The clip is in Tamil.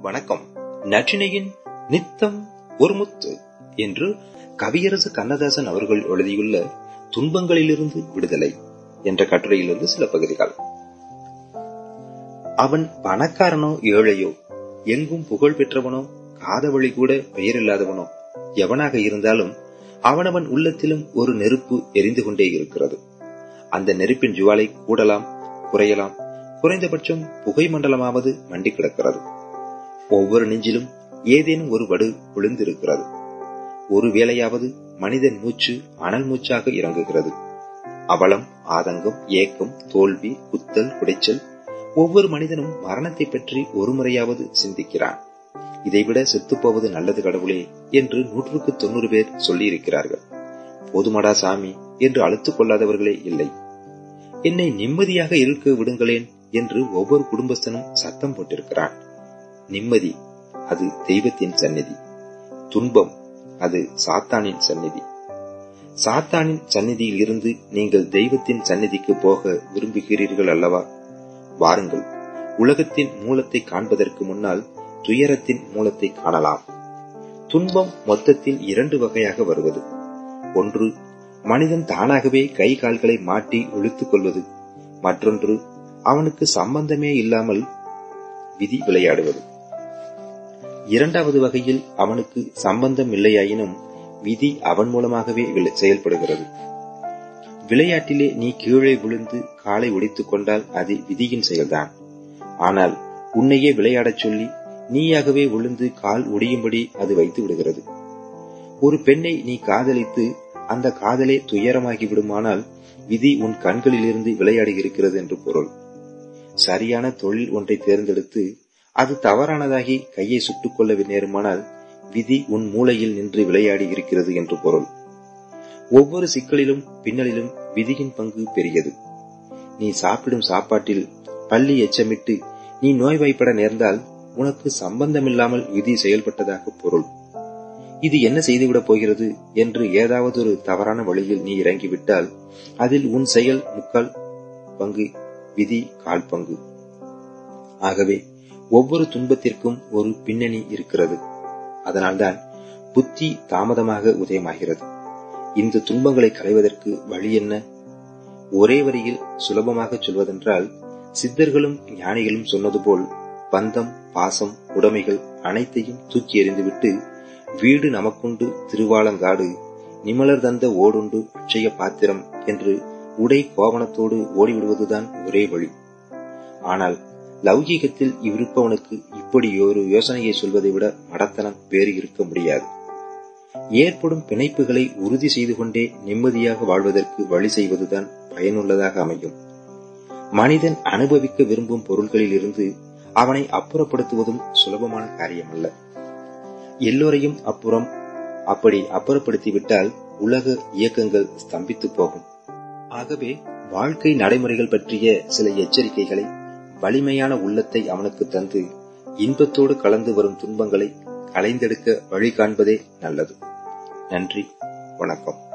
வணக்கம். நற்றினையின் நித்தம் ஒரு முத்து என்று கவியரசு கண்ணதாசன் அவர்கள் எழுதியுள்ள துன்பங்களிலிருந்து விடுதலை என்ற கட்டுரையிலிருந்து சில பகுதிகள். அவன் பணக்காரனோ ஏழையோ எங்கும் புகழ் பெற்றவனோ காதவழி கூட பெயரில்லாதவனோ எவனாக இருந்தாலும் அவனவன் உள்ளத்திலும் ஒரு நெருப்பு எரிந்து கொண்டே இருக்கிறது. அந்த நெருப்பின் ஜுவாலை கூடலாம் குறையலாம் குறைந்தபட்சம் புகை மண்டலமாவது மண்டி கிடக்கிறது. ஒவ்வொரு நெஞ்சிலும் ஏதேனும் ஒரு வடு விழுந்திருக்கிறது. ஒரு வேளையாவது மனிதன் மூச்சு அனல் மூச்சாக இறங்குகிறது. அவலம் ஆதங்கம் ஏக்கம் தோல்வி குத்தல் குடைச்சல் ஒவ்வொரு மனிதனும் மரணத்தை பற்றி ஒரு முறையாவது சிந்திக்கிறான். இதைவிட செத்துப்போவது நல்லது கடவுளே என்று நூற்றுக்கு தொண்ணூறு பேர் சொல்லியிருக்கிறார்கள். போதுமடா சாமி என்று அழுத்துக் கொள்ளாதவர்களே இல்லை. என்னை நிம்மதியாக இருக்க விடுங்களேன் என்று ஒவ்வொரு குடும்பஸ்தனும் சத்தம் போட்டிருக்கிறான். நிம்மதி அது தெய்வத்தின் சந்நிதி. துன்பம் அது சாத்தானின் சந்நிதி. சாத்தானின் சந்நிதியில் இருந்து நீங்கள் தெய்வத்தின் சந்நிதிக்கு போக விரும்புகிறீர்கள் அல்லவா? வாருங்கள் உலகத்தின் மூலத்தை காண்பதற்கு முன்னால் துயரத்தின் மூலத்தை காணலாம். துன்பம் மொத்தத்தில் இரண்டு வகையாக வருவது. ஒன்று மனிதன் தானாகவே கை கால்களை மாட்டி ஒழித்துக் கொள்வது. மற்றொன்று அவனுக்கு சம்பந்தமே இல்லாமல் விதி விளையாடுவது. இரண்டாவது வகையில் அவனுக்கு சம்பந்தம் இல்லையாயினும் விதி அவன் மூலமாகவே செயல்படுகிறது. விளையாட்டிலே நீ கீழே விழுந்து காலை உடைத்துக் கொண்டால் அது விதியின் செயல்தான். ஆனால் உன்னையே விளையாடச் சொல்லி நீயாகவே விழுந்து கால் உடையும்படி அது வைத்து விடுகிறது. ஒரு பெண்ணை நீ காதலித்து அந்த காதலே துயரமாகி விடுமானால் விதி உன் கண்களிலிருந்து விளையாடி இருக்கிறது என்று பொருள். சரியான தொழில் ஒன்றை தேர்ந்தெடுத்து அது தவறானதாகி கையை சுட்டுக் கொள்ள நேருமானால் விதி உன் மூளையில் நின்று விளையாடி இருக்கிறது என்று பொருள். ஒவ்வொரு சிக்கலிலும் பின்னலிலும் விதியின் பங்கு பெரியது. நீ சாப்பிடும் சாப்பாட்டில் பள்ளி எச்சமிட்டு நீ நோய்வாய்ப்பட நேர்ந்தால் உனக்கு சம்பந்தமில்லாமல் விதி செயல்பட்டதாக பொருள். இது என்ன செய்துவிடப் போகிறது என்று ஏதாவது ஒரு தவறான வழியில் நீ இறங்கிவிட்டால் அதில் உன் செயல் முக்கால் பங்கு விதி கால் பங்கு. ஆகவே ஒவ்வொரு துன்பத்திற்கும் ஒரு பின்னணி இருக்கிறது. அதனால்தான் புத்தி தாமதமாக உதயமாகிறது. இந்த துன்பங்களை களைவதற்கு வழி என்ன? ஒரே வரியில் சுலபமாக சொல்வதென்றால் சித்தர்களும் ஞானிகளும் சொன்னது போல் பந்தம் பாசம் உடைமைகள் அனைத்தையும் தூக்கி எறிந்துவிட்டு வீடு நமக்குண்டு திருவாலங்காடு நிமலர் தந்த ஓடுண்டு அட்சய பாத்திரம் என்று உடை கோவணத்தோடு ஓடிவிடுவதுதான் ஒரே வழி. ஆனால் லௌகீகத்தில் இவ்விருப்பவனுக்கு இப்படி ஒரு யோசனையை சொல்வதை விட மடத்தனம் வேறு இருக்க முடியாது. ஏற்படும் பிணைப்புகளை உறுதி செய்து கொண்டே நிம்மதியாக வாழ்வதற்கு வழி செய்வதுதான் பயனுள்ளதாக அமையும். மனிதன் அனுபவிக்க விரும்பும் பொருள்களில் இருந்து அவனை அப்புறப்படுத்துவதும் சுலபமான காரியமல்ல. எல்லோரையும் அப்புறம் அப்படி அப்புறப்படுத்திவிட்டால் உலக இயக்கங்கள் ஸ்தம்பித்து போகும். ஆகவே வாழ்க்கை நடைமுறைகள் பற்றிய சில எச்சரிக்கைகளை வலிமையான உள்ளத்தை அவனுக்கு தந்து இன்பத்தோடு கலந்து வரும் துன்பங்களை களைந்தெடுக்க வழி காண்பதே நல்லது. நன்றி. வணக்கம்.